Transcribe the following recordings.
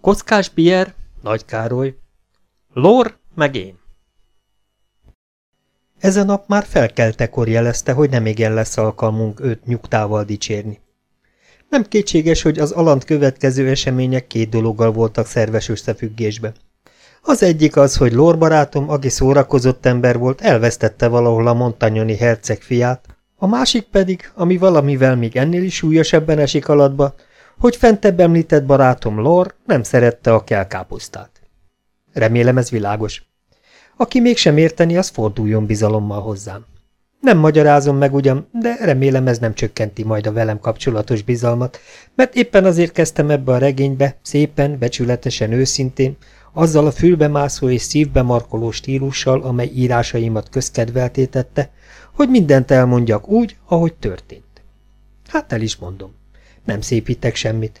Kockás Pierre, Nagy Károly, Lor, meg én. Ezen nap már felkeltekor jelezte, hogy nem igen lesz alkalmunk őt nyugtával dicsérni. Nem kétséges, hogy az alant következő események két dologgal voltak szerves összefüggésben. Az egyik az, hogy Lor barátom, aki szórakozott ember volt, elvesztette valahol a montanyoni herceg fiát, a másik pedig, ami valamivel még ennél is súlyosabban esik alatba, hogy fentebb említett barátom Lor nem szerette a kelkápusztát. Remélem ez világos. Aki mégsem érteni, az forduljon bizalommal hozzám. Nem magyarázom meg ugyan, de remélem ez nem csökkenti majd a velem kapcsolatos bizalmat, mert éppen azért kezdtem ebbe a regénybe, szépen, becsületesen, őszintén, azzal a fülbemászó és szívbe markoló stílussal, amely írásaimat közkedveltétette, hogy mindent elmondjak úgy, ahogy történt. Hát el is mondom. Nem szépítek semmit.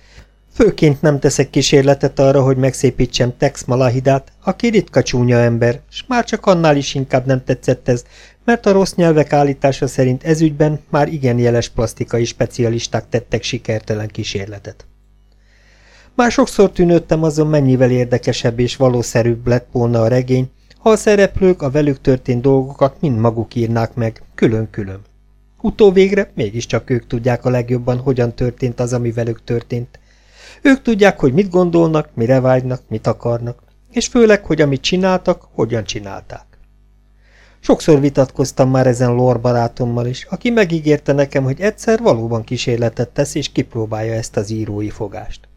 Főként nem teszek kísérletet arra, hogy megszépítsem Tex Malahidát, aki ritka csúnya ember, s már csak annál is inkább nem tetszett ez, mert a rossz nyelvek állítása szerint ezügyben már igen jeles plastikai specialisták tettek sikertelen kísérletet. Már sokszor tűnődtem azon, mennyivel érdekesebb és valószerűbb lett volna a regény, ha a szereplők a velük történt dolgokat mind maguk írnák meg, külön-külön. Utóvégre mégiscsak ők tudják a legjobban, hogyan történt az, ami velük történt. Ők tudják, hogy mit gondolnak, mire vágynak, mit akarnak, és főleg, hogy amit csináltak, hogyan csinálták. Sokszor vitatkoztam már ezen Lor barátommal is, aki megígérte nekem, hogy egyszer valóban kísérletet tesz és kipróbálja ezt az írói fogást.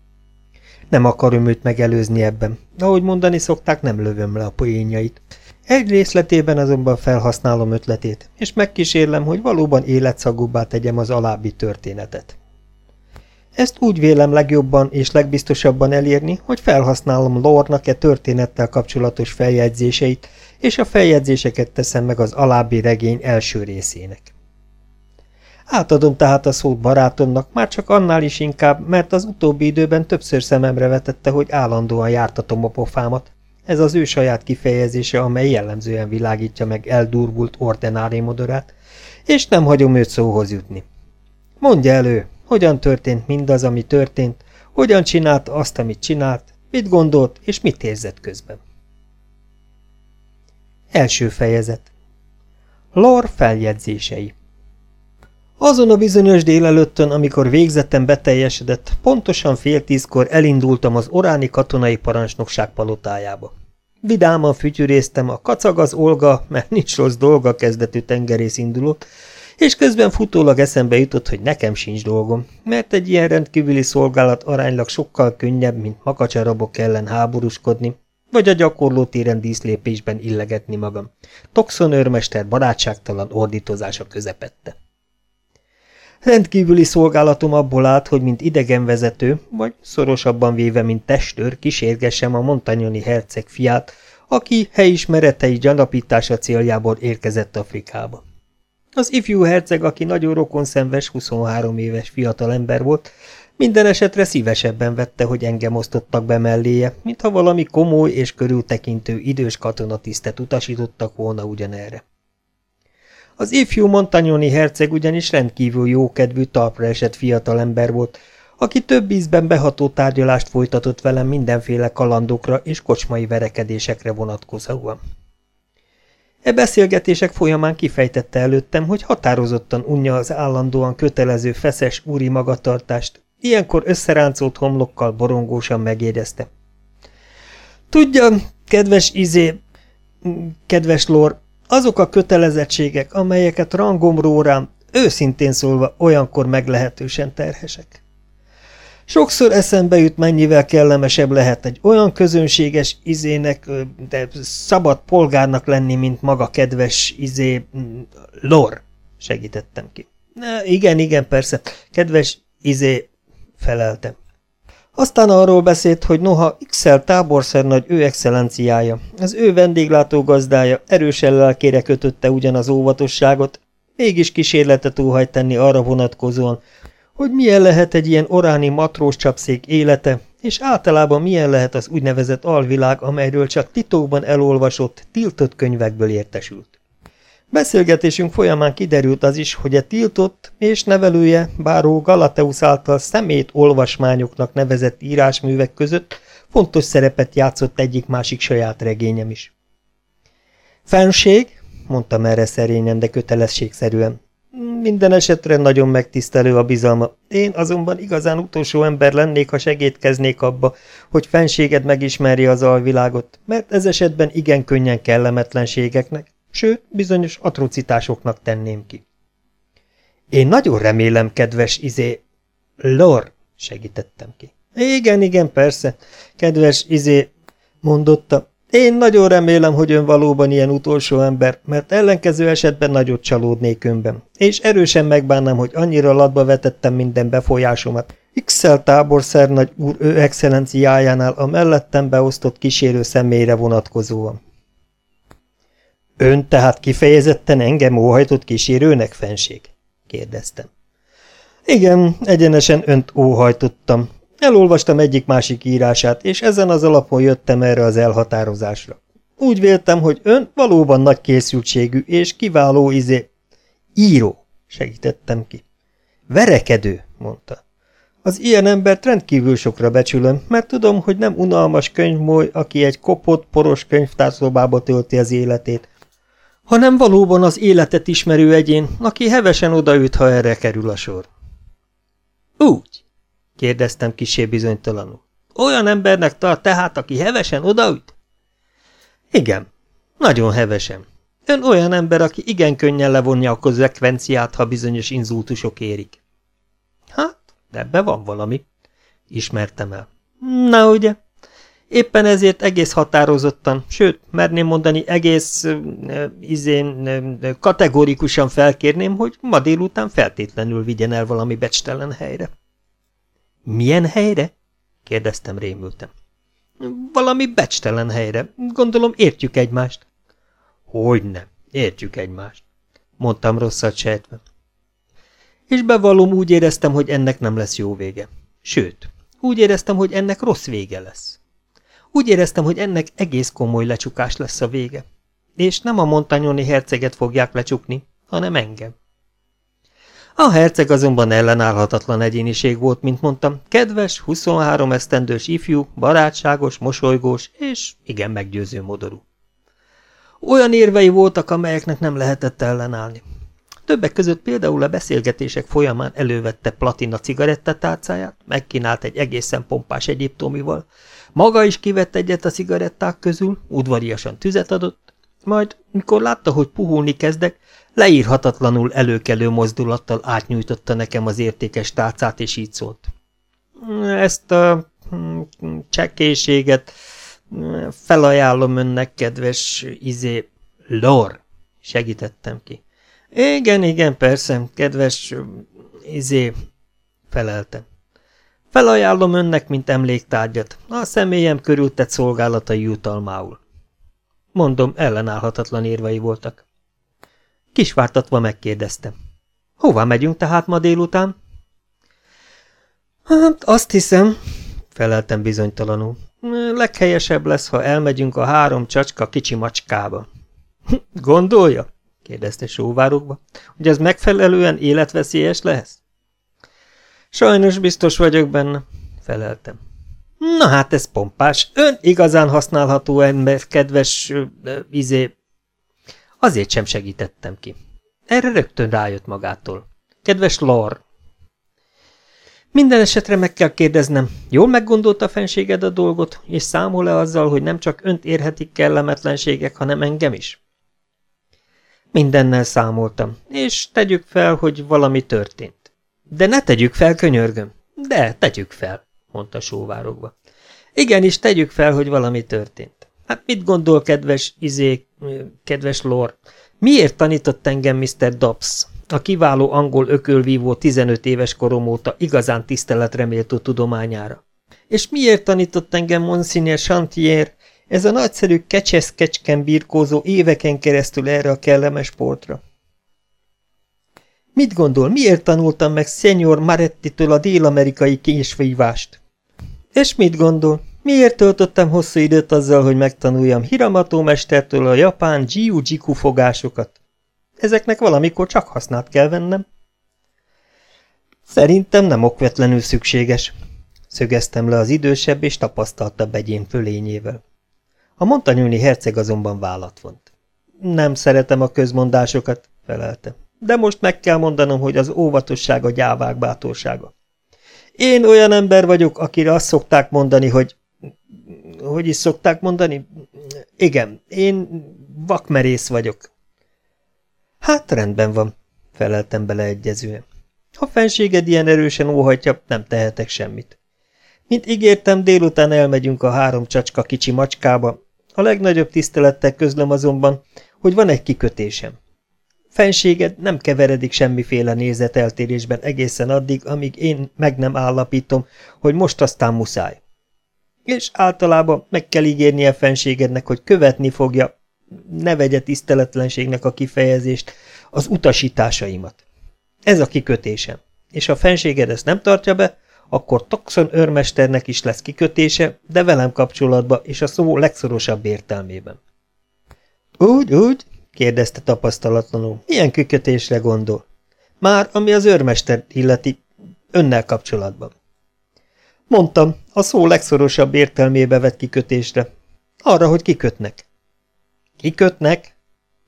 Nem akarom őt megelőzni ebben, ahogy mondani szokták, nem lövöm le a poénjait. Egy részletében azonban felhasználom ötletét, és megkísérlem, hogy valóban életszagúbbá tegyem az alábbi történetet. Ezt úgy vélem legjobban és legbiztosabban elérni, hogy felhasználom Lornak-e történettel kapcsolatos feljegyzéseit, és a feljegyzéseket teszem meg az alábbi regény első részének. Átadom tehát a szót barátomnak, már csak annál is inkább, mert az utóbbi időben többször szememre vetette, hogy állandóan jártatom a pofámat. Ez az ő saját kifejezése, amely jellemzően világítja meg eldurvult ordinári modorát, és nem hagyom őt szóhoz jutni. Mondja elő, hogyan történt mindaz, ami történt, hogyan csinálta azt, amit csinált, mit gondolt és mit érzett közben. Első fejezet Lor feljegyzései azon a bizonyos délelőttön, amikor végzetem beteljesedett, pontosan fél tízkor elindultam az oráni katonai parancsnokság palotájába. Vidáman fütyűréztem, a kacag az Olga, mert nincs rossz dolga kezdetű tengerész indulót, és közben futólag eszembe jutott, hogy nekem sincs dolgom, mert egy ilyen rendkívüli szolgálat aránylag sokkal könnyebb, mint makacsarabok ellen háborúskodni, vagy a gyakorló téren díszlépésben illegetni magam. Toxon őrmester barátságtalan ordítozása közepette. Rendkívüli szolgálatom abból állt, hogy mint idegenvezető, vagy szorosabban véve, mint testőr, kísérgessem a montanyoni herceg fiát, aki helyismeretei gyanapítása céljából érkezett Afrikába. Az ifjú herceg, aki nagyon rokonszenves, 23 éves fiatal ember volt, minden esetre szívesebben vette, hogy engem osztottak be melléje, mintha valami komoly és körültekintő idős katonatisztet utasítottak volna ugyanerre. Az ifjú Montagnoni herceg ugyanis rendkívül jókedvű, talpra esett fiatalember volt, aki több ízben beható tárgyalást folytatott velem mindenféle kalandokra és kocsmai verekedésekre vonatkozóan. E beszélgetések folyamán kifejtette előttem, hogy határozottan unja az állandóan kötelező feszes úri magatartást, ilyenkor összeráncolt homlokkal borongósan megjegyezte. Tudja, kedves izé, kedves lor, azok a kötelezettségek, amelyeket rangomról rám, őszintén szólva olyankor meglehetősen terhesek. Sokszor eszembe jut, mennyivel kellemesebb lehet egy olyan közönséges izének, de szabad polgárnak lenni, mint maga kedves izé... Lor, segítettem ki. Na, igen, igen, persze, kedves izé... feleltem. Aztán arról beszélt, hogy noha XL táborszernagy ő excellenciája, az ő vendéglátó gazdája erősen lelkére kötötte ugyan az óvatosságot, mégis kísérletet óhajt tenni arra vonatkozóan, hogy milyen lehet egy ilyen oráni matrós csapszék élete, és általában milyen lehet az úgynevezett alvilág, amelyről csak titokban elolvasott, tiltott könyvekből értesült. Beszélgetésünk folyamán kiderült az is, hogy a tiltott és nevelője Báró Galateus által szemét olvasmányoknak nevezett írásművek között Fontos szerepet játszott egyik-másik saját regényem is. Fenség, mondtam erre szerényen, de kötelességszerűen. Minden esetre nagyon megtisztelő a bizalma. Én azonban igazán utolsó ember lennék, ha segítkeznék abba, hogy fenséged megismerje az alvilágot, mert ez esetben igen könnyen kellemetlenségeknek, sőt, bizonyos atrocitásoknak tenném ki. Én nagyon remélem, kedves izé... Lor, segítettem ki. Igen, igen, persze, kedves izé, mondotta. Én nagyon remélem, hogy ön valóban ilyen utolsó ember, mert ellenkező esetben nagyot csalódnék önben, és erősen megbánnám, hogy annyira latba vetettem minden befolyásomat. X-el táborszernagy úr ő excellenciájánál a mellettem beosztott kísérő személyre vonatkozóan. Ön tehát kifejezetten engem óhajtott kísérőnek, fenség? kérdeztem. Igen, egyenesen önt óhajtottam. Elolvastam egyik-másik írását, és ezen az alapon jöttem erre az elhatározásra. Úgy véltem, hogy ön valóban nagy készültségű és kiváló izé... Író, segítettem ki. Verekedő, mondta. Az ilyen embert rendkívül sokra becsülöm, mert tudom, hogy nem unalmas könyvmoly, aki egy kopott, poros könyvtárszobába tölti az életét, hanem valóban az életet ismerő egyén, aki hevesen odaüt, ha erre kerül a sor. Úgy, kérdeztem kisé bizonytalanul. Olyan embernek tart tehát, aki hevesen odaüt? Igen, nagyon hevesen. Ön olyan ember, aki igen könnyen levonja a konzekvenciát, ha bizonyos inzultusok érik. Hát, ebbe van valami, ismertem el. Na ugye, Éppen ezért egész határozottan, sőt, merném mondani, egész uh, izén kategórikusan felkérném, hogy ma délután feltétlenül vigyen el valami becstelen helyre. Milyen helyre? kérdeztem rémültem. Valami becstelen helyre. Gondolom értjük egymást. Hogyne, értjük egymást, mondtam rosszat sejtve. És bevallom, úgy éreztem, hogy ennek nem lesz jó vége. Sőt, úgy éreztem, hogy ennek rossz vége lesz. Úgy éreztem, hogy ennek egész komoly lecsukás lesz a vége. És nem a montanyoni herceget fogják lecsukni, hanem engem. A herceg azonban ellenállhatatlan egyéniség volt, mint mondtam, kedves, 23 esztendős ifjú, barátságos, mosolygós és igen meggyőző modorú. Olyan érvei voltak, amelyeknek nem lehetett ellenállni. Többek között például a beszélgetések folyamán elővette platina cigarettatárcáját, megkínált egy egészen pompás egyiptomival, maga is kivett egyet a cigaretták közül, udvariasan tüzet adott, majd, mikor látta, hogy puhulni kezdek, leírhatatlanul előkelő mozdulattal átnyújtotta nekem az értékes tálcát, és így szólt. Ezt a hm, csekéséget felajánlom önnek, kedves izé, lor, segítettem ki. Igen, igen, persze, kedves izé, feleltem. Felajánlom önnek, mint emléktárgyat, a személyem körültett szolgálatai jutalmául. Mondom, ellenállhatatlan érvei voltak. Kisvártatva megkérdeztem. Hova megyünk tehát ma délután? Hát azt hiszem, feleltem bizonytalanul. Leghelyesebb lesz, ha elmegyünk a három csacska kicsi macskába. Gondolja? kérdezte sóvárokba, hogy ez megfelelően életveszélyes lesz? Sajnos biztos vagyok benne, feleltem. Na hát ez pompás, ön igazán használható ember, kedves, uh, izé... Azért sem segítettem ki. Erre rögtön rájött magától. Kedves Lor. Minden esetre meg kell kérdeznem, jól meggondolta fenséged a dolgot, és számol-e azzal, hogy nem csak önt érhetik kellemetlenségek, hanem engem is? Mindennel számoltam, és tegyük fel, hogy valami történt. De ne tegyük fel, könyörgöm. De, tegyük fel, mondta sóvárogva. Igenis, tegyük fel, hogy valami történt. Hát mit gondol, kedves, izé, kedves lor? Miért tanított engem Mr. Dobbs, a kiváló angol ökölvívó 15 éves korom óta igazán tiszteletreméltó tudományára? És miért tanított engem Monsignor Chantier, ez a nagyszerű kecsesz-kecsken birkózó éveken keresztül erre a kellemes sportra? Mit gondol, miért tanultam meg Senior Maretti-től a dél-amerikai késvívást? És mit gondol, miért töltöttem hosszú időt azzal, hogy megtanuljam Hiramato mestertől a japán jiu-jiku fogásokat? Ezeknek valamikor csak hasznát kell vennem. Szerintem nem okvetlenül szükséges, Szögeztem le az idősebb és tapasztaltabb egyén fölényével. A montanyúni herceg azonban vállat vont. Nem szeretem a közmondásokat, felelte. De most meg kell mondanom, hogy az óvatosság a gyávák bátorsága. Én olyan ember vagyok, akire azt szokták mondani, hogy... Hogy is szokták mondani? Igen, én vakmerész vagyok. Hát rendben van, feleltem beleegyezően. Ha fenséged ilyen erősen óhatja, nem tehetek semmit. Mint ígértem, délután elmegyünk a három csacska kicsi macskába. A legnagyobb tisztelettel közlöm azonban, hogy van egy kikötésem. Fenséged nem keveredik semmiféle nézeteltérésben egészen addig, amíg én meg nem állapítom, hogy most aztán muszáj. És általában meg kell ígérnie fenségednek, hogy követni fogja, ne vegye tiszteletlenségnek a kifejezést, az utasításaimat. Ez a kikötésem, és ha fenséged ezt nem tartja be, akkor Toxon őrmesternek is lesz kikötése, de velem kapcsolatba és a szó legszorosabb értelmében. Úgy, úgy, kérdezte tapasztalatlanul. Milyen kikötésre gondol? Már, ami az őrmester illeti, önnel kapcsolatban. Mondtam, a szó legszorosabb értelmébe vett kikötésre. Arra, hogy kikötnek. Kikötnek?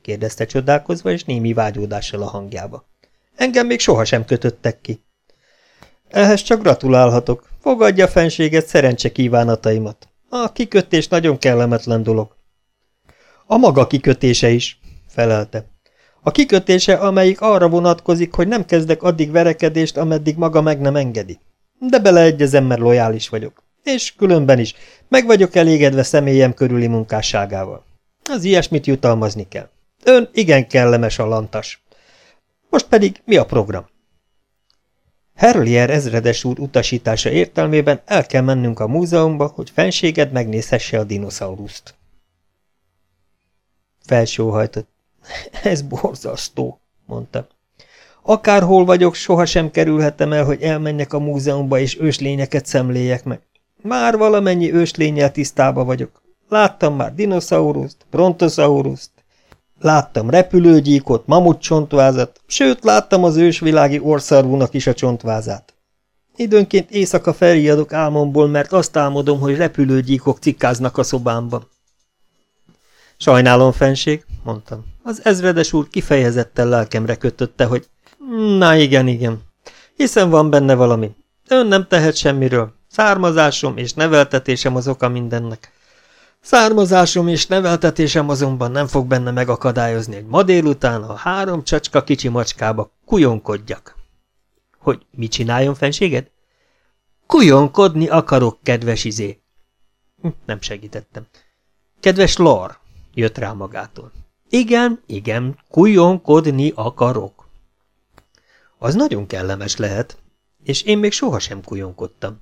kérdezte csodálkozva, és némi vágyódással a hangjába. Engem még sohasem kötöttek ki. Ehhez csak gratulálhatok. Fogadja fenséget szerencse kívánataimat. A kikötés nagyon kellemetlen dolog. A maga kikötése is, felelte. A kikötése, amelyik arra vonatkozik, hogy nem kezdek addig verekedést, ameddig maga meg nem engedi. De beleegyezem, mert lojális vagyok. És különben is, meg vagyok elégedve személyem körüli munkásságával. Az ilyesmit jutalmazni kell. Ön igen kellemes a lantas. Most pedig mi a program? Herlier ezredes úr utasítása értelmében el kell mennünk a múzeumba, hogy fenséged megnézhesse a dinoszauluszt. Felsóhajtott. Ez borzasztó, mondta. Akárhol vagyok, sohasem kerülhetem el, hogy elmenjek a múzeumba és őslényeket szemléljek meg. Már valamennyi őslényel tisztába vagyok. Láttam már dinoszaurust, brontosaurust, láttam repülőgyíkot, mamutcsontvázat, sőt láttam az ősvilági orszarvúnak is a csontvázát. Időnként éjszaka felriadok álmomból, mert azt álmodom, hogy repülőgyíkok cikkáznak a szobámban. Sajnálom, fenség, mondtam. Az ezredes úr kifejezetten lelkemre kötötte, hogy na igen, igen, hiszen van benne valami. Ön nem tehet semmiről. Származásom és neveltetésem az oka mindennek. Származásom és neveltetésem azonban nem fog benne megakadályozni, hogy ma délután a három csacska kicsi macskába kujonkodjak. Hogy mit csináljon, fenséged? Kujonkodni akarok, kedves izé. Hm, nem segítettem. Kedves Lor, jött rá magától. Igen, igen, kujonkodni akarok. Az nagyon kellemes lehet, és én még sohasem kujonkodtam.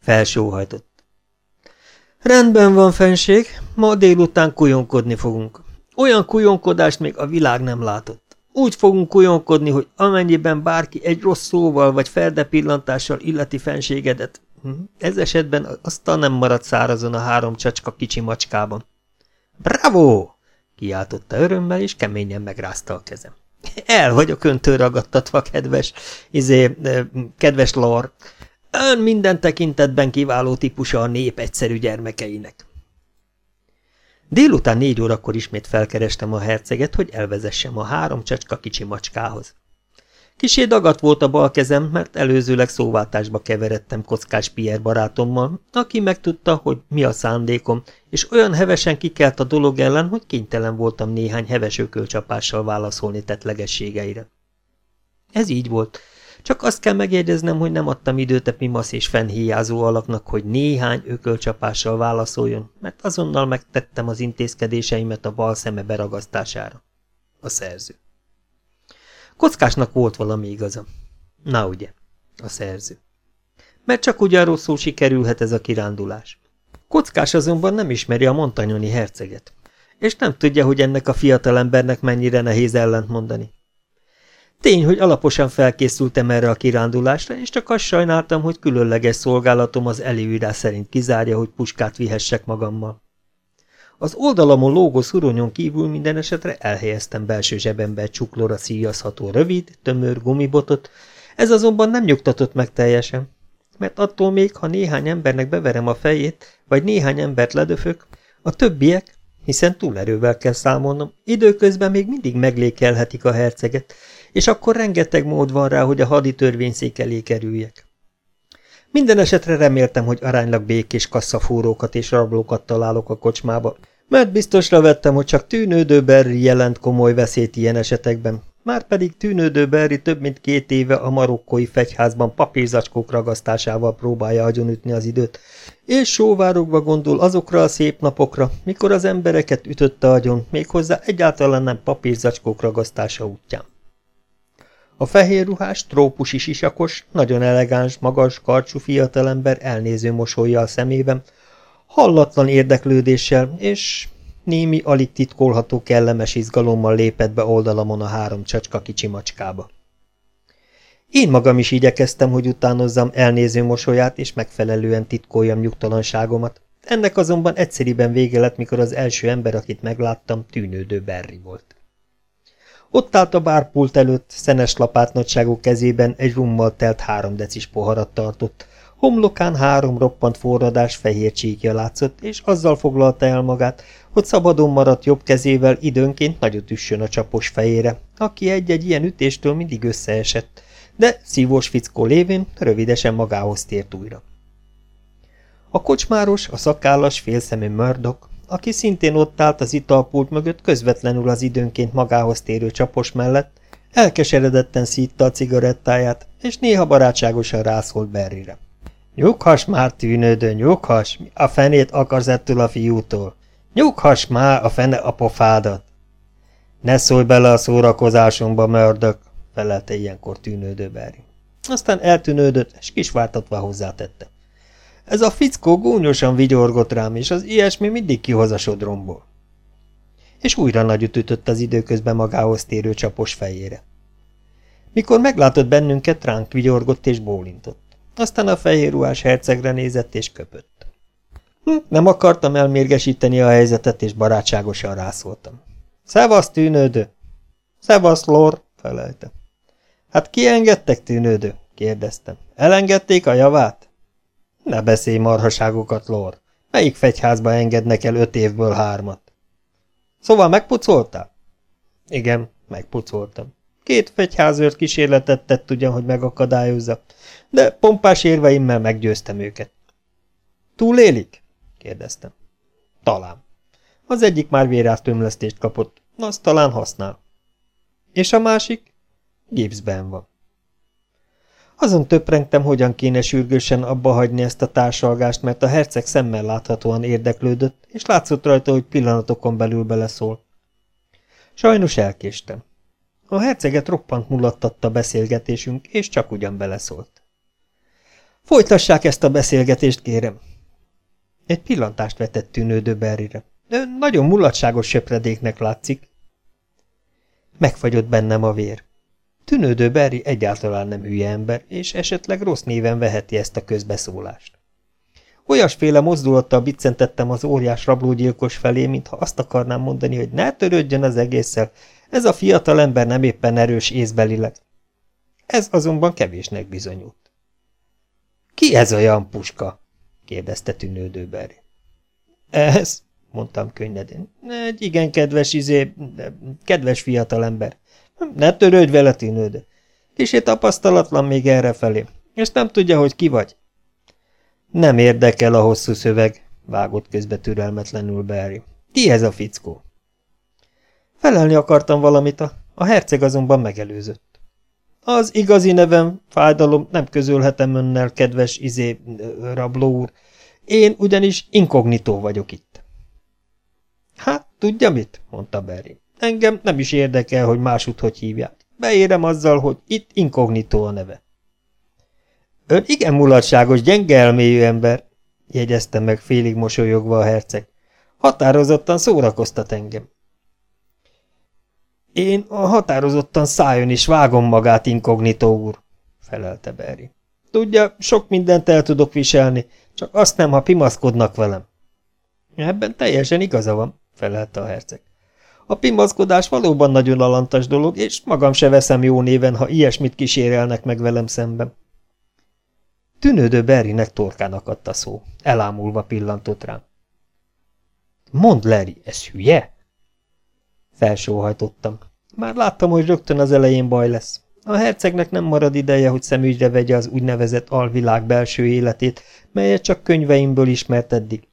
Felsóhajtott. Rendben van, fenség, ma délután kujonkodni fogunk. Olyan kujonkodást még a világ nem látott. Úgy fogunk kujonkodni, hogy amennyiben bárki egy rossz szóval vagy ferdepillantással illeti fenségedet, hm, ez esetben aztán nem marad szárazon a három csacska kicsi macskában. Bravo! Kiáltotta örömmel, és keményen megrázta a kezem. El vagyok öntől ragadtatva, kedves, izé, kedves Lor. Ön minden tekintetben kiváló típusa a nép egyszerű gyermekeinek. Délután négy órakor ismét felkerestem a herceget, hogy elvezessem a három csacska kicsi macskához. Kisé dagat volt a bal kezem, mert előzőleg szóváltásba keveredtem kockás Pierre barátommal, aki megtudta, hogy mi a szándékom, és olyan hevesen kikelt a dolog ellen, hogy kénytelen voltam néhány heves ökölcsapással válaszolni tetlegességeire. Ez így volt, csak azt kell megjegyeznem, hogy nem adtam időt a pimasz és fennhíjázó alaknak, hogy néhány ökölcsapással válaszoljon, mert azonnal megtettem az intézkedéseimet a bal szeme beragasztására. A szerző. Kockásnak volt valami igaza. Na ugye, a szerző. Mert csak ugyanról szó sikerülhet ez a kirándulás. Kockás azonban nem ismeri a montanyoni herceget, és nem tudja, hogy ennek a fiatalembernek mennyire nehéz ellent mondani. Tény, hogy alaposan felkészültem erre a kirándulásra, és csak azt sajnáltam, hogy különleges szolgálatom az előírás szerint kizárja, hogy puskát vihessek magammal. Az oldalamon lógó szuronyon kívül minden esetre elhelyeztem belső zsebembe egy csuklóra szíjazható rövid, tömör gumibotot, ez azonban nem nyugtatott meg teljesen. mert attól még, ha néhány embernek beverem a fejét, vagy néhány embert ledöfök, a többiek, hiszen túlerővel kell számolnom, időközben még mindig meglékelhetik a herceget, és akkor rengeteg mód van rá, hogy a hadi törvényszék elé kerüljek. Minden esetre reméltem, hogy aránylag békés kasszafúrókat és rablókat találok a kocsmába, mert biztosra vettem, hogy csak tűnődő Berri jelent komoly veszélyt ilyen esetekben, Márpedig tűnődő Berri több mint két éve a marokkói fegyházban papírzacskók ragasztásával próbálja agyonütni az időt, és sóvárogva gondol azokra a szép napokra, mikor az embereket ütötte agyon, méghozzá egyáltalán nem papírzacskók ragasztása útján. A fehér ruhás, trópusi sisakos, nagyon elegáns, magas, karcsú fiatalember elnéző mosolyjal szemében, hallatlan érdeklődéssel, és némi, alig titkolható kellemes izgalommal lépett be oldalamon a három csacska kicsi macskába. Én magam is igyekeztem, hogy utánozzam elnéző mosolyát, és megfelelően titkoljam nyugtalanságomat. Ennek azonban egyszeriben vége lett, mikor az első ember, akit megláttam, tűnődő Berri volt. Ott állt a bárpult előtt, szenes lapátnagyságú kezében egy rummal telt három decis poharat tartott, Homlokán három roppant forradás fehér csíkja látszott, és azzal foglalta el magát, hogy szabadon maradt jobb kezével időnként nagyot üssön a csapos fejére, aki egy-egy ilyen ütéstől mindig összeesett, de szívós fickó lévén rövidesen magához tért újra. A kocsmáros, a szakállas, félszemű mördok, aki szintén ott állt az italpult mögött közvetlenül az időnként magához térő csapos mellett, elkeseredetten szítta a cigarettáját, és néha barátságosan rászólt Berrire. Nyughass már, tűnődő, nyughass, a fenét akarsz ettől a fiútól. Nyughass már a fene a pofádat. Ne szólj bele a szórakozásomba, mördök, felelte ilyenkor tűnődő Barry. Aztán eltűnődött, és kisvártatva hozzátette. Ez a fickó gúnyosan vigyorgott rám, és az ilyesmi mindig kihoz a sodromból. És újra nagyot ütött az időközben magához térő csapos fejére. Mikor meglátott bennünket, ránk vigyorgott és bólintott. Aztán a fehér ruhás hercegre nézett és köpött. Hm, nem akartam elmérgesíteni a helyzetet, és barátságosan rászóltam. Szevasz, tűnődő! Szevasz, lor! felelte. Hát ki engedtek, tűnődő? kérdeztem. Elengedték a javát? Ne beszélj marhaságokat, lor! Melyik fegyházba engednek el öt évből hármat? Szóval megpucoltál? Igen, megpucoltam. Két fegyházőrt kísérletet tett ugyan, hogy megakadályozza, de pompás érveimmel meggyőztem őket. Túlélik? kérdeztem. Talán. Az egyik már véráztömlesztést kapott, azt talán használ. És a másik? Gipsben van. Azon töprengtem, hogyan kéne sürgősen abba hagyni ezt a társalgást, mert a herceg szemmel láthatóan érdeklődött, és látszott rajta, hogy pillanatokon belül beleszól. Sajnos elkéstem. A herceget roppant mulattatta beszélgetésünk, és csak ugyan beleszólt. Folytassák ezt a beszélgetést, kérem. Egy pillantást vetett tűnődő Berrire. Nagyon mulatságos söpredéknek látszik. Megfagyott bennem a vér. Tűnődő Berri egyáltalán nem hülye ember, és esetleg rossz néven veheti ezt a közbeszólást. Olyasféle mozdulattal biccentettem az óriás rablógyilkos felé, mintha azt akarnám mondani, hogy ne törődjön az egésszel, ez a fiatal ember nem éppen erős észbelileg. Ez azonban kevésnek bizonyult. Ki ez olyan puska? kérdezte tűnődő Barry. Ez, mondtam könnyedén. Egy igen kedves izé, kedves fiatalember. Ne törődj vele, tűnődő. Kisé tapasztalatlan még errefelé, és nem tudja, hogy ki vagy. Nem érdekel a hosszú szöveg, vágott közbe türelmetlenül Barry. Ki ez a fickó? Felelni akartam valamit, a, a herceg azonban megelőzött. Az igazi nevem, fájdalom, nem közölhetem önnel, kedves izé, rabló úr. Én ugyanis inkognitó vagyok itt. Hát, tudja mit? mondta Berry. Engem nem is érdekel, hogy másút hívják. Beérem azzal, hogy itt inkognitó a neve. Ön igen mulatságos, gyenge elmélyű ember, jegyezte meg félig mosolyogva a herceg. Határozottan szórakoztat engem. Én a határozottan szájon is vágom magát, inkognitó úr, felelte Barry. Tudja, sok mindent el tudok viselni, csak azt nem, ha pimaszkodnak velem. Ebben teljesen igaza van, felelte a herceg. A pimaszkodás valóban nagyon alantas dolog, és magam se veszem jó néven, ha ilyesmit kísérelnek meg velem szemben. Tűnődő Berrynek torkán akadt a szó. Elámulva pillantott rám. Mondd, Larry, ez hülye? Felsóhajtottam. Már láttam, hogy rögtön az elején baj lesz. A hercegnek nem marad ideje, hogy szemügyre vegye az úgynevezett alvilág belső életét, melyet csak könyveimből ismert eddig.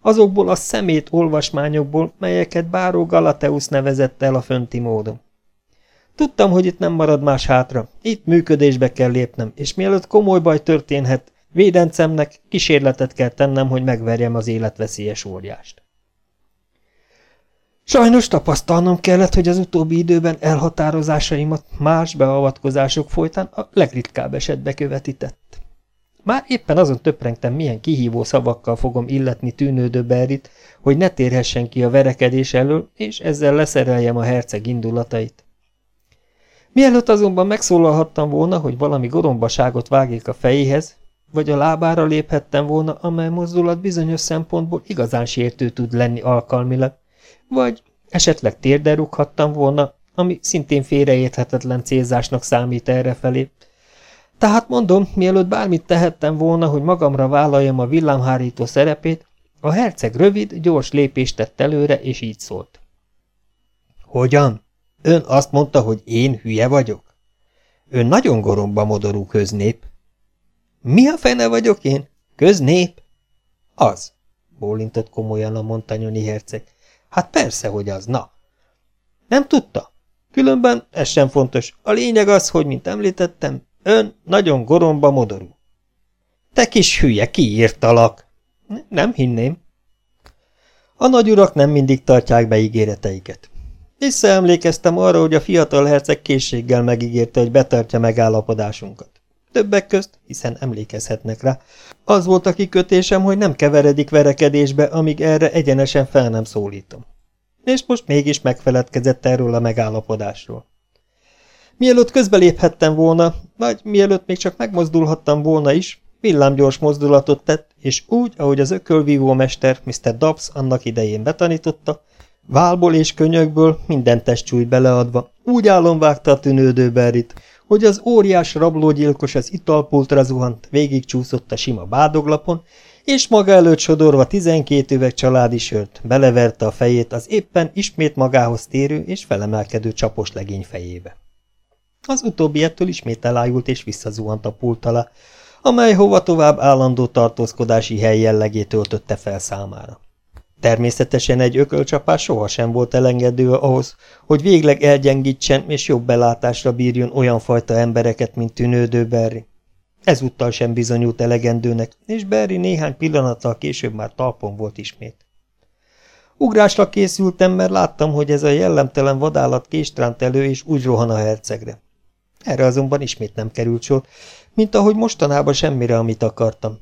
Azokból a szemét olvasmányokból, melyeket Báró Galateus nevezett el a fönti módon. Tudtam, hogy itt nem marad más hátra, itt működésbe kell lépnem, és mielőtt komoly baj történhet, védencemnek kísérletet kell tennem, hogy megverjem az életveszélyes óriást. Sajnos tapasztalnom kellett, hogy az utóbbi időben elhatározásaimat más beavatkozások folytán a legritkább esetbe követített. Már éppen azon töprengtem, milyen kihívó szavakkal fogom illetni tűnődő Berit, hogy ne térhessen ki a verekedés elől, és ezzel leszereljem a herceg indulatait. Mielőtt azonban megszólalhattam volna, hogy valami gorombaságot vágjék a fejéhez, vagy a lábára léphettem volna, amely mozdulat bizonyos szempontból igazán sértő tud lenni alkalmilag, vagy esetleg térde rúghattam volna, ami szintén félreérthetetlen célzásnak számít errefelé. Tehát mondom, mielőtt bármit tehettem volna, hogy magamra vállaljam a villámhárító szerepét, a herceg rövid, gyors lépést tett előre, és így szólt. Hogyan? Ön azt mondta, hogy én hülye vagyok? Ön nagyon goromba modorú köznép. Mi a fene vagyok én? Köznép? Az, bólintott komolyan a montanyoni herceg. Hát persze, hogy az, na. Nem tudta? Különben ez sem fontos. A lényeg az, hogy, mint említettem, ön nagyon goromba modorú. Te kis hülye, kiírtalak. Nem hinném. A nagyurak nem mindig tartják be ígéreteiket. Visszaemlékeztem arra, hogy a fiatal herceg készséggel megígérte, hogy betartja megállapodásunkat. Többek közt, hiszen emlékezhetnek rá, az volt a kikötésem, hogy nem keveredik verekedésbe, amíg erre egyenesen fel nem szólítom. És most mégis megfeledkezett erről a megállapodásról. Mielőtt közbeléphettem volna, vagy mielőtt még csak megmozdulhattam volna is, villámgyors mozdulatot tett, és úgy, ahogy az ökölvívó mester Mr. Dobbs annak idején betanította, válból és könyökből minden testcsúly beleadva, úgy vágta a tűnődő Berrit, hogy az óriás rablógyilkos az italpultra zuhant, végigcsúszott a sima bádoglapon, és maga előtt sodorva tizenkét üveg családi sört, beleverte a fejét az éppen ismét magához térő és felemelkedő csapos legény fejébe. Az utóbbi ettől ismét elájult és visszazuhant a pult alá, amely hova tovább állandó tartózkodási hely jellegét töltötte fel számára. Természetesen egy ökölcsapás sohasem volt elengedő ahhoz, hogy végleg elgyengítsen és jobb belátásra bírjon olyan fajta embereket, mint tűnődő Berry. Ezúttal sem bizonyult elegendőnek, és Berry néhány pillanattal később már talpon volt ismét. Ugrásra készültem, mert láttam, hogy ez a jellemtelen vadállat késtránt elő, és úgy rohan a hercegre. Erre azonban ismét nem került sor, mint ahogy mostanában semmire, amit akartam.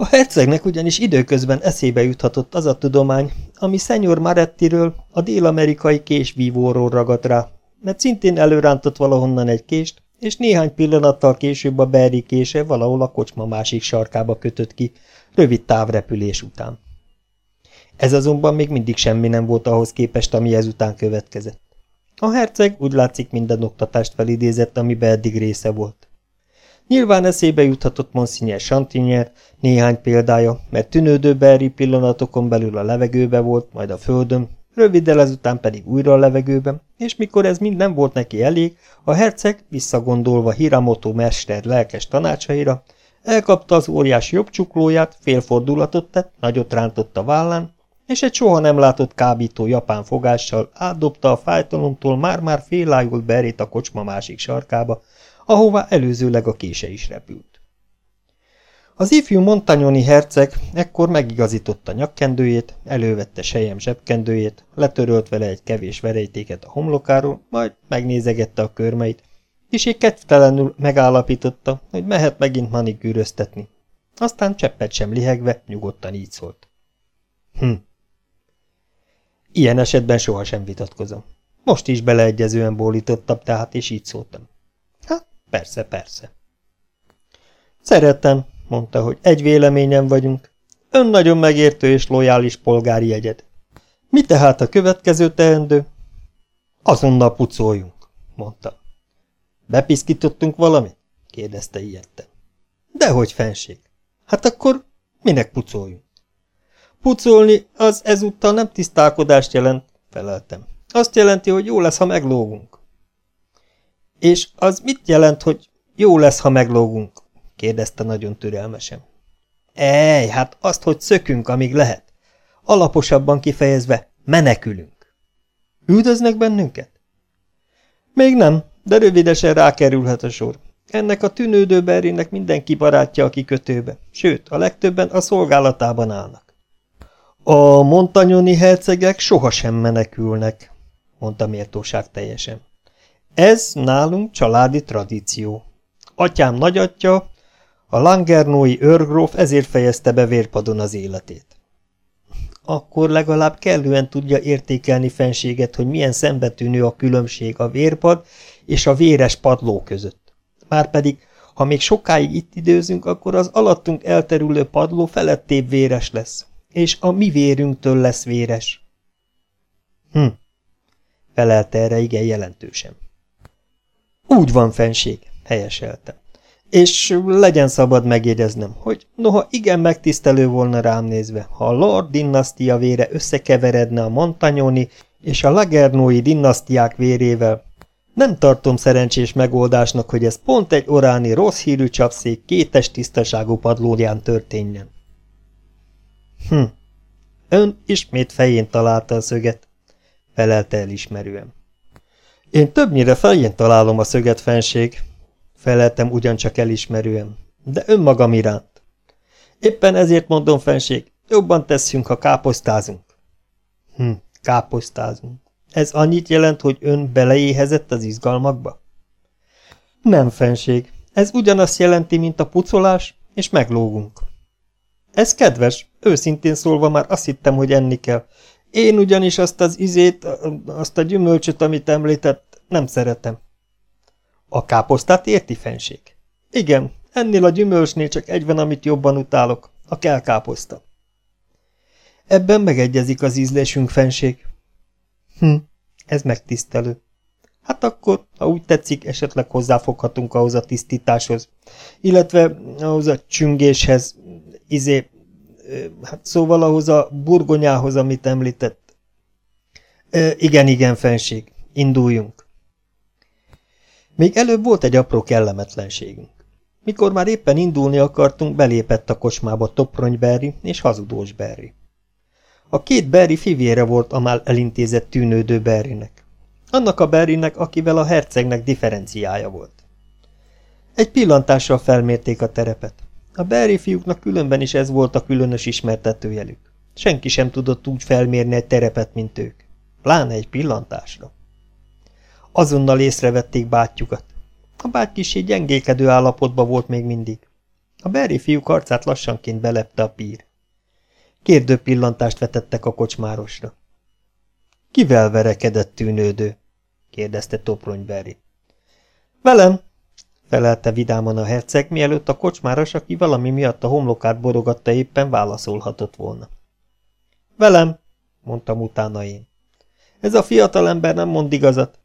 A hercegnek ugyanis időközben eszébe juthatott az a tudomány, ami Szenyor Marettiről, a dél-amerikai késvívóról ragadt rá, mert szintén előrántott valahonnan egy kést, és néhány pillanattal később a Berry kése valahol a kocsma másik sarkába kötött ki, rövid távrepülés után. Ez azonban még mindig semmi nem volt ahhoz képest, ami ezután következett. A herceg úgy látszik minden oktatást felidézett, amibe eddig része volt. Nyilván eszébe juthatott Monsignor Chantigner néhány példája, mert tűnődő Berry pillanatokon belül a levegőbe volt, majd a földön, röviddel ezután pedig újra a levegőben, és mikor ez mind nem volt neki elég, a herceg, visszagondolva Hiramoto mester lelkes tanácsaira, elkapta az óriás jobb csuklóját, félfordulatot tett, nagyot rántott a vállán, és egy soha nem látott kábító japán fogással átdobta a fájtalomtól már-már félájult Berét a kocsma másik sarkába, ahová előzőleg a kése is repült. Az ifjú montanyoni herceg ekkor megigazította nyakkendőjét, elővette sejem zsebkendőjét, letörölt vele egy kevés verejtéket a homlokáról, majd megnézegette a körmeit, és így kedvtelenül megállapította, hogy mehet megint manikűröztetni. Aztán cseppet sem lihegve, nyugodtan így szólt. Hm. Ilyen esetben sohasem vitatkozom. Most is beleegyezően bólítottam tehát, és így szóltam. Persze, persze. Szeretem, mondta, hogy egy véleményen vagyunk. Ön nagyon megértő és lojális polgári jegyed. Mi tehát a következő teendő? Azonnal pucoljunk, mondta. Bepiszkítottunk valami? kérdezte ilyetten. Dehogy fenség. Hát akkor minek pucoljunk? Pucolni az ezúttal nem tisztálkodást jelent, feleltem. Azt jelenti, hogy jó lesz, ha meglógunk. És az mit jelent, hogy jó lesz, ha meglógunk? kérdezte nagyon türelmesen. Ej, hát azt, hogy szökünk, amíg lehet. Alaposabban kifejezve, menekülünk. Üldöznek bennünket? Még nem, de rövidesen rákerülhet a sor. Ennek a tűnődő Berrinek mindenki barátja a kikötőbe, sőt, a legtöbben a szolgálatában állnak. A montanyoni hercegek sohasem menekülnek, mondta méltóság teljesen. Ez nálunk családi tradíció. Atyám nagyatja, a Langernói őrgróf ezért fejezte be vérpadon az életét. Akkor legalább kellően tudja értékelni fenséget, hogy milyen szembetűnő a különbség a vérpad és a véres padló között. Márpedig, ha még sokáig itt időzünk, akkor az alattunk elterülő padló felettébb véres lesz, és a mi vérünktől lesz véres. Hm, felelte erre igen jelentősen. Úgy van, fenség, helyeseltem. És legyen szabad megjegyeznem, hogy noha igen megtisztelő volna rám nézve, ha a Lord dinasztia vére összekeveredne a Montagnoni és a Lagernói dinasztiák vérével, nem tartom szerencsés megoldásnak, hogy ez pont egy oráni rossz hírű csapszék kétes tisztaságú padlóján történjen. Hm, ön ismét fején találta a szöget, felelte elismerően. Én többnyire fején találom a szöget fenség, feleltem ugyancsak elismerően, de önmagam iránt. Éppen ezért mondom fenség, jobban tesszünk, ha káposztázunk. Hm, káposztázunk. Ez annyit jelent, hogy ön beleéhezett az izgalmakba? Nem, fenség. Ez ugyanazt jelenti, mint a pucolás, és meglógunk. Ez kedves, őszintén szólva már azt hittem, hogy enni kell. Én ugyanis azt az izét, azt a gyümölcsöt, amit említett, nem szeretem. A káposztát érti, fenség? Igen, ennél a gyümölcsnél csak egy van, amit jobban utálok, a kelkáposzta. Ebben megegyezik az ízlésünk, fenség. Hm, ez megtisztelő. Hát akkor, ha úgy tetszik, esetleg hozzáfoghatunk ahhoz a tisztításhoz, illetve ahhoz a csüngéshez, izé, hát szóval ahhoz a burgonyához, amit említett. E, igen, igen, fenség, induljunk. Még előbb volt egy apró kellemetlenségünk. Mikor már éppen indulni akartunk, belépett a kocsmába Toprony Berry és hazudós Berry. A két Berry fivére volt a már elintézett tűnődő Berrynek. Annak a Berrynek, akivel a hercegnek differenciája volt. Egy pillantással felmérték a terepet. A Berry fiúknak különben is ez volt a különös ismertetőjelük. Senki sem tudott úgy felmérni egy terepet, mint ők. Pláne egy pillantásra. Azonnal észrevették bátyjukat. A báty kisé gyengékedő állapotban volt még mindig. A Berry fiúk arcát lassanként belepte a pír. Kérdő pillantást vetettek a kocsmárosra. Kivel verekedett tűnődő? kérdezte Toprony Berry. Velem, felelte vidáman a herceg, mielőtt a kocsmáros, aki valami miatt a homlokát borogatta éppen válaszolhatott volna. Velem, mondtam utána én. Ez a fiatalember nem mond igazat.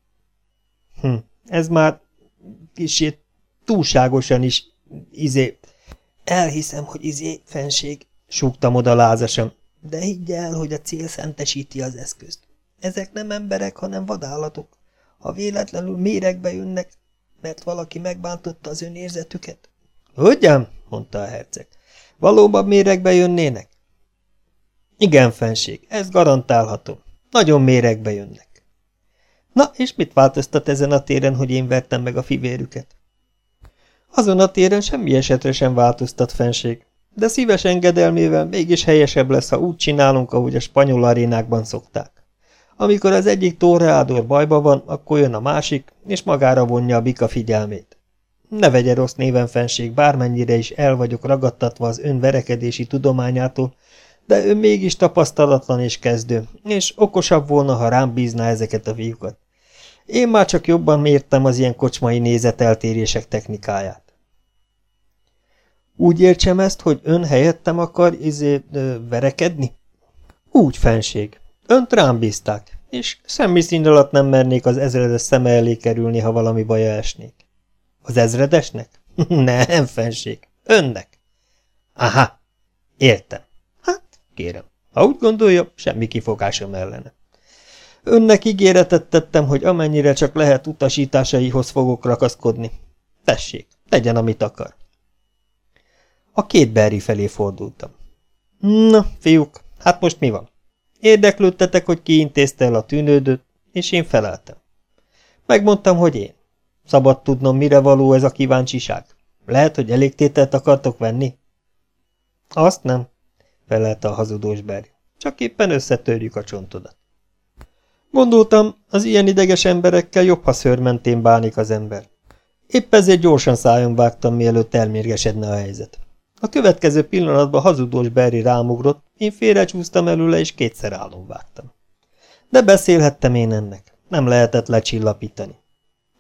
Hm, ez már kicsit túlságosan is, izé... Elhiszem, hogy izé, fenség, súgtam oda lázasan, de higgy el, hogy a cél szentesíti az eszközt. Ezek nem emberek, hanem vadállatok. Ha véletlenül méregbe jönnek, mert valaki megbántotta az önérzetüket. Hogyan? mondta a herceg. Valóban méregbe jönnének? Igen, fenség, ezt garantálhatom. Nagyon méregbe jönnek. Na, és mit változtat ezen a téren, hogy én vertem meg a fivérüket? Azon a téren semmi esetre sem változtat fenség, de szíves engedelmével mégis helyesebb lesz, ha úgy csinálunk, ahogy a spanyol arénákban szokták. Amikor az egyik torreádor bajba van, akkor jön a másik, és magára vonja a bika figyelmét. Ne vegye rossz néven fenség, bármennyire is el vagyok ragadtatva az ön verekedési tudományától, de ő mégis tapasztalatlan és kezdő, és okosabb volna, ha rám bízná ezeket a fiúkat. Én már csak jobban mértem az ilyen kocsmai nézeteltérések technikáját. Úgy értsem ezt, hogy ön helyettem akar izé, ö, verekedni? Úgy, fenség. Önt rám bízták, és semmi szín alatt nem mernék az ezredes szeme elé kerülni, ha valami baja esnék. Az ezredesnek? nem, fenség. Önnek. Aha, értem. Hát, kérem, ha úgy gondolja, semmi kifogásom ellene. Önnek ígéretet tettem, hogy amennyire csak lehet utasításaihoz fogok rakaszkodni. Tessék, tegyen, amit akar. A két Berry felé fordultam. Na, fiúk, hát most mi van? Érdeklődtetek, hogy ki intézte el a tűnődőt, és én feleltem. Megmondtam, hogy én. Szabad tudnom, mire való ez a kíváncsiság. Lehet, hogy elég tételt akartok venni? Azt nem, felelte a hazudós Berry. Csak éppen összetörjük a csontodat. Gondoltam, az ilyen ideges emberekkel jobb, ha szörmentén bánik az ember. Épp ezért gyorsan szájon vágtam, mielőtt elmérgesedne a helyzet. A következő pillanatban hazudós Berry rámugrott, én félrecsúsztam előle, és kétszer állom vágtam. De beszélhettem én ennek. Nem lehetett lecsillapítani.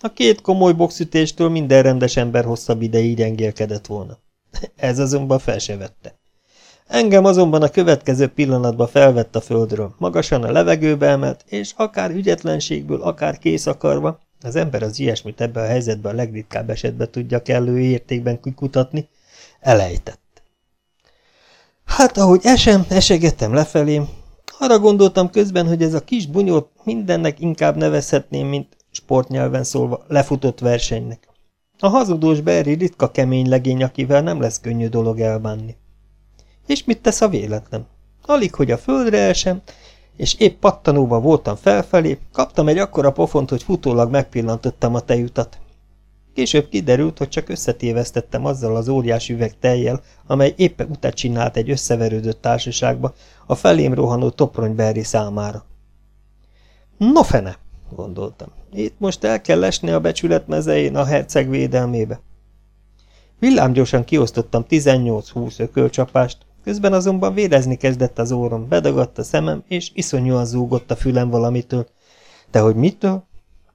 A két komoly boxütéstől minden rendes ember hosszabb ideig gyengélkedett volna. Ez azonban fel se vette. Engem azonban a következő pillanatban felvett a földről, magasan a levegőbe emelt, és akár ügyetlenségből, akár kész akarva, az ember az ilyesmit ebbe a helyzetbe a legritkább esetben tudja kellő értékben kikutatni, elejtett. Hát, ahogy esem, esegettem lefelém, arra gondoltam közben, hogy ez a kis bunyót mindennek inkább nevezhetném, mint sportnyelven szólva lefutott versenynek. A hazudós Berry ritka kemény legény, akivel nem lesz könnyű dolog elbánni. És mit tesz a véletlen? Alig, hogy a földre esem, és épp pattanóban voltam felfelé, kaptam egy akkora pofont, hogy futólag megpillantottam a tejutat. Később kiderült, hogy csak összetévesztettem azzal az óriás üveg tejjel, amely éppen utat csinált egy összeverődött társaságba a felém rohanó topronyberri számára. No fene, gondoltam, itt most el kell esni a becsület mezején a herceg védelmébe. Villámgyorsan kiosztottam 18-20 ökölcsapást, közben azonban vérezni kezdett az órom, bedagadt a szemem, és iszonyúan zúgott a fülem valamitől. De hogy mitől?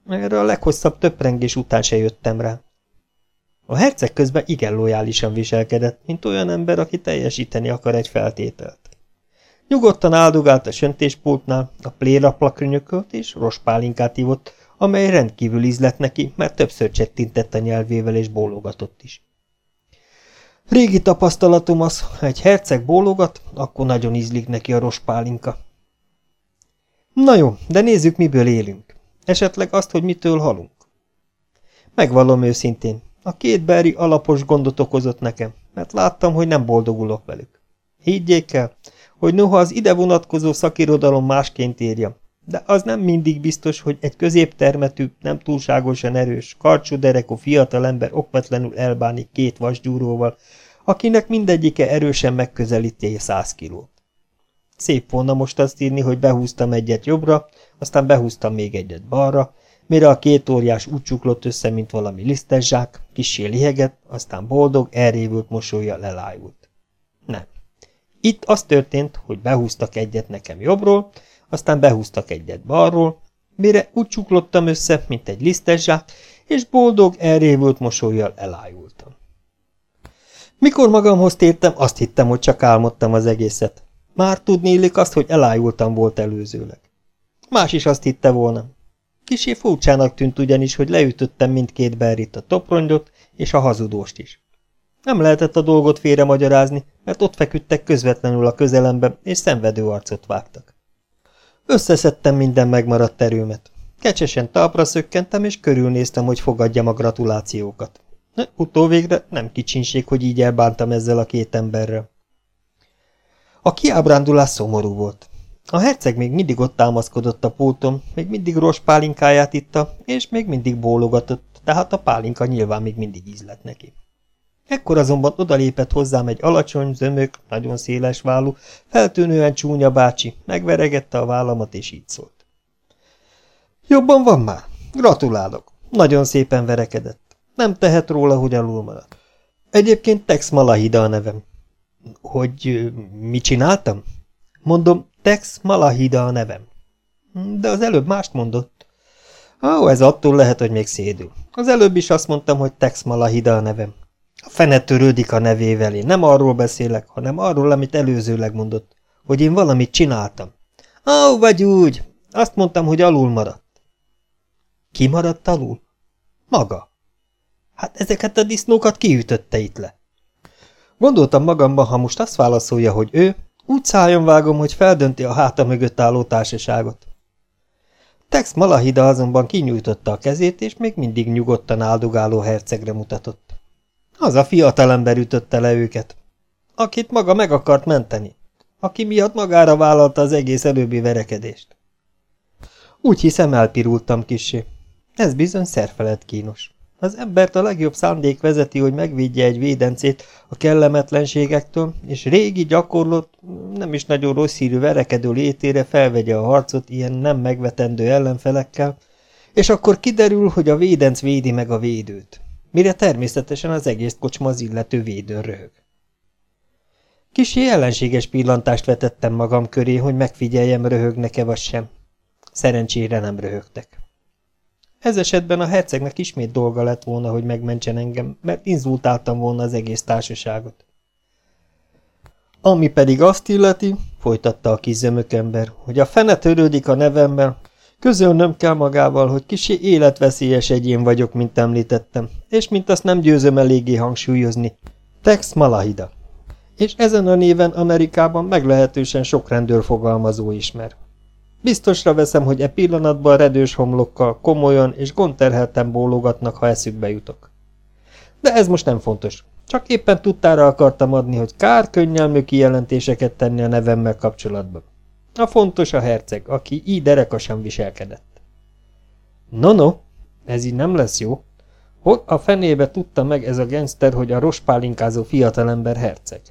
Erre a leghosszabb töprengés után se jöttem rá. A herceg közben igen lojálisan viselkedett, mint olyan ember, aki teljesíteni akar egy feltételt. Nyugodtan áldogált a söntéspultnál, a pléra plakrönyökölt és rospálinkát ivott, amely rendkívül ízlett neki, mert többször csettintett a nyelvével és bólogatott is. Régi tapasztalatom az, ha egy herceg bólogat, akkor nagyon ízlik neki a rospálinka. Na jó, de nézzük, miből élünk. Esetleg azt, hogy mitől halunk. Megvallom őszintén, a két beri alapos gondot okozott nekem, mert láttam, hogy nem boldogulok velük. Higgyék el, hogy noha az ide vonatkozó szakirodalom másként írja, de az nem mindig biztos, hogy egy középtermetű, nem túlságosan erős, karcsú derekú fiatalember okvetlenül elbánik két vasgyúróval, akinek mindegyike erősen megközelíti száz kilót. Szép volna most azt írni, hogy behúztam egyet jobbra, aztán behúztam még egyet balra, mire a két óriás úgy csuklott össze, mint valami lisztes zsák, kissé lihegett, aztán boldog, elrévült mosolya lelájult. Nem. Itt az történt, hogy behúztak egyet nekem jobbról, aztán behúztak egyet balról, mire úgy csuklottam össze, mint egy lisztes zsák, és boldog, elrévült mosolyjal elájultam. Mikor magamhoz tértem, azt hittem, hogy csak álmodtam az egészet. Már tudni illik azt, hogy elájultam volt előzőleg. Más is azt hitte volna. Kisé furcsának tűnt ugyanis, hogy leütöttem mindkét berrit, a toprongyot és a hazudóst is. Nem lehetett a dolgot félre magyarázni, mert ott feküdtek közvetlenül a közelembe, és szenvedő arcot vágtak. Összeszedtem minden megmaradt erőmet. Kecsesen talpra szökkentem, és körülnéztem, hogy fogadjam a gratulációkat. Utóvégre nem kicsinség, hogy így elbántam ezzel a két emberrel. A kiábrándulás szomorú volt. A herceg még mindig ott támaszkodott a pulton, még mindig rossz pálinkáját itta, és még mindig bólogatott, tehát a pálinka nyilván még mindig ízlett neki. Ekkor azonban odalépett hozzám egy alacsony, zömök, nagyon széles vállú, feltűnően csúnya bácsi, megveregette a vállamat, és így szólt. Jobban van már? Gratulálok. Nagyon szépen verekedett. Nem tehet róla, hogy alul maradt. Egyébként Tex Malahida a nevem. Hogy mit csináltam? Mondom, Tex Malahida a nevem. De az előbb mást mondott. Ó, ez attól lehet, hogy még szédül. Az előbb is azt mondtam, hogy Tex Malahida a nevem. A fene törődik a nevével, én nem arról beszélek, hanem arról, amit előzőleg mondott, hogy én valamit csináltam. Ó, vagy úgy. Azt mondtam, hogy alul maradt. Ki maradt alul? Maga. Hát ezeket a disznókat kiütötte itt le. Gondoltam magamban, ha most azt válaszolja, hogy ő, úgy szálljon vágom, hogy feldönti a háta mögött álló társaságot. Tex Malahida azonban kinyújtotta a kezét, és még mindig nyugodtan áldogáló hercegre mutatott. Az a fiatalember ütötte le őket, akit maga meg akart menteni, aki miatt magára vállalta az egész előbbi verekedést. Úgy hiszem, elpirultam kissé. Ez bizony szerfelett kínos. Az embert a legjobb szándék vezeti, hogy megvédje egy védencét a kellemetlenségektől, és régi gyakorlott, nem is nagyon rossz hírű verekedő létére felvegye a harcot ilyen nem megvetendő ellenfelekkel, és akkor kiderül, hogy a védenc védi meg a védőt, mire természetesen az egész kocsma az illető védőn röhög. Kisi ellenséges pillantást vetettem magam köré, hogy megfigyeljem, röhögnek-e vagy sem. Szerencsére nem röhögtek. Ez esetben a hercegnek ismét dolga lett volna, hogy megmentsen engem, mert inzultáltam volna az egész társaságot. Ami pedig azt illeti, folytatta a kis ember, hogy a fene törődik a nevemmel, közölnöm kell magával, hogy kisi életveszélyes egyén vagyok, mint említettem, és mint azt nem győzöm eléggé hangsúlyozni. Tex Malahida. És ezen a néven Amerikában meglehetősen sok rendőr fogalmazó ismer. Biztosra veszem, hogy e pillanatban redős homlokkal komolyan és gondterhelten bólogatnak, ha eszükbe jutok. De ez most nem fontos. Csak éppen tudtára akartam adni, hogy kár könnyelmű kijelentéseket tenni a nevemmel kapcsolatban. A fontos a herceg, aki így derekasan viselkedett. No, no, ez így nem lesz jó. Hogy a fenébe tudta meg ez a gangster, hogy a rospálinkázó fiatalember herceg?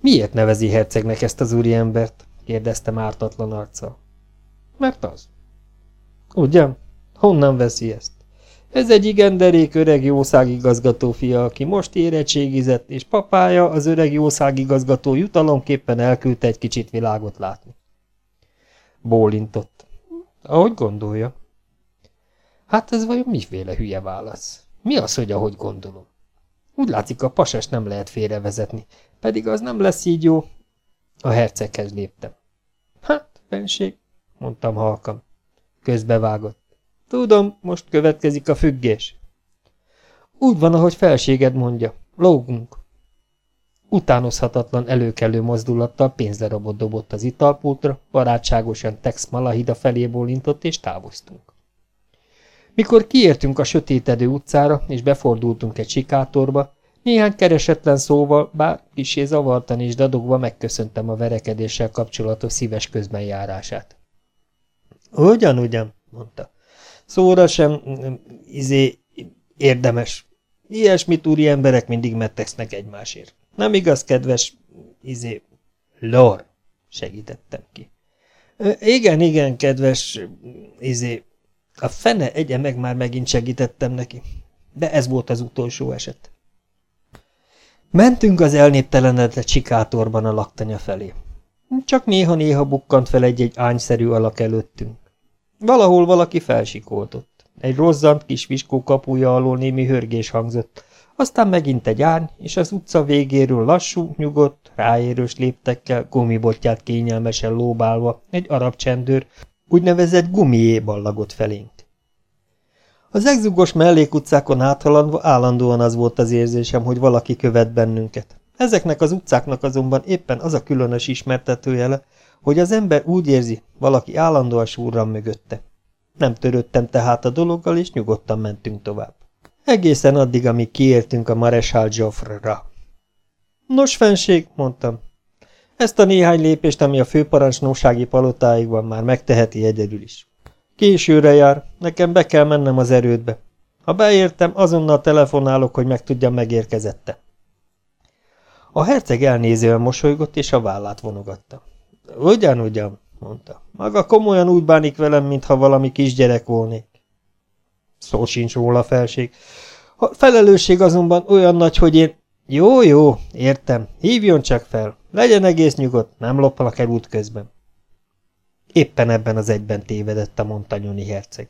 Miért nevezi hercegnek ezt az úriembert? Kérdeztem ártatlan arccal. Mert az. Ugyan? Honnan veszi ezt? Ez egy igen derék öreg jószágigazgató fia, aki most érettségizett, és papája, az öreg jószágigazgató jutalomképpen elküldte egy kicsit világot látni. Bólintott. Ahogy gondolja. Hát ez vajon miféle hülye válasz? Mi az, hogy ahogy gondolom? Úgy látszik, a pasas nem lehet félrevezetni, pedig az nem lesz így jó, a herceghez léptem. Hát, fenség, mondtam halkan. Közbevágott. Tudom, most következik a függés. Úgy van, ahogy felséged mondja. Lógunk. Utánozhatatlan előkelő mozdulattal pénzlerabot dobott az italpultra, barátságosan Tex Malahida felé bólintott, és távoztunk. Mikor kiértünk a sötétedő utcára, és befordultunk egy sikátorba, néhány keresetlen szóval, bár kisé zavartan és dadogva megköszöntem a verekedéssel kapcsolatos szíves közbenjárását. Ugyan, ugyan, mondta. Szóra sem, izé, érdemes. Ilyesmit úri emberek mindig megtesznek egymásért. Nem igaz, kedves, izé, lor, segítettem ki. Igen, igen, kedves, izé, a fene egye meg már megint segítettem neki. De ez volt az utolsó eset. Mentünk az elnéptelenedett sikátorban a laktanya felé. Csak néha-néha bukkant fel egy-egy ányszerű alak előttünk. Valahol valaki felsikoltott. Egy rozzant kis viskó kapuja alól némi hörgés hangzott, aztán megint egy ány, és az utca végéről lassú, nyugodt, ráérős léptekkel, gumibotját kényelmesen lóbálva egy arab csendőr, úgynevezett gumié ballagott felénk. Az egzugos mellékutcákon áthaladva állandóan az volt az érzésem, hogy valaki követ bennünket. Ezeknek az utcáknak azonban éppen az a különös ismertetőjele, hogy az ember úgy érzi, valaki állandóan súrran mögötte. Nem törődtem tehát a dologgal, és nyugodtan mentünk tovább. Egészen addig, amíg kiértünk a Marechal Joffre-ra. Nos, fenség, mondtam. Ezt a néhány lépést, ami a főparancsnósági palotáig van, már megteheti egyedül is. Későre jár, nekem be kell mennem az erődbe. Ha beértem, azonnal telefonálok, hogy megtudjam, megérkezette. A herceg elnézően mosolygott, és a vállát vonogatta. Ugyan, ugyan, mondta. Maga komolyan úgy bánik velem, mintha valami kisgyerek volnék. Szó sincs róla, felség. A felelősség azonban olyan nagy, hogy én... Jó, jó, értem. Hívjon csak fel. Legyen egész nyugodt, nem loppalak el út közben. Éppen ebben az egyben tévedett a montanyoni herceg.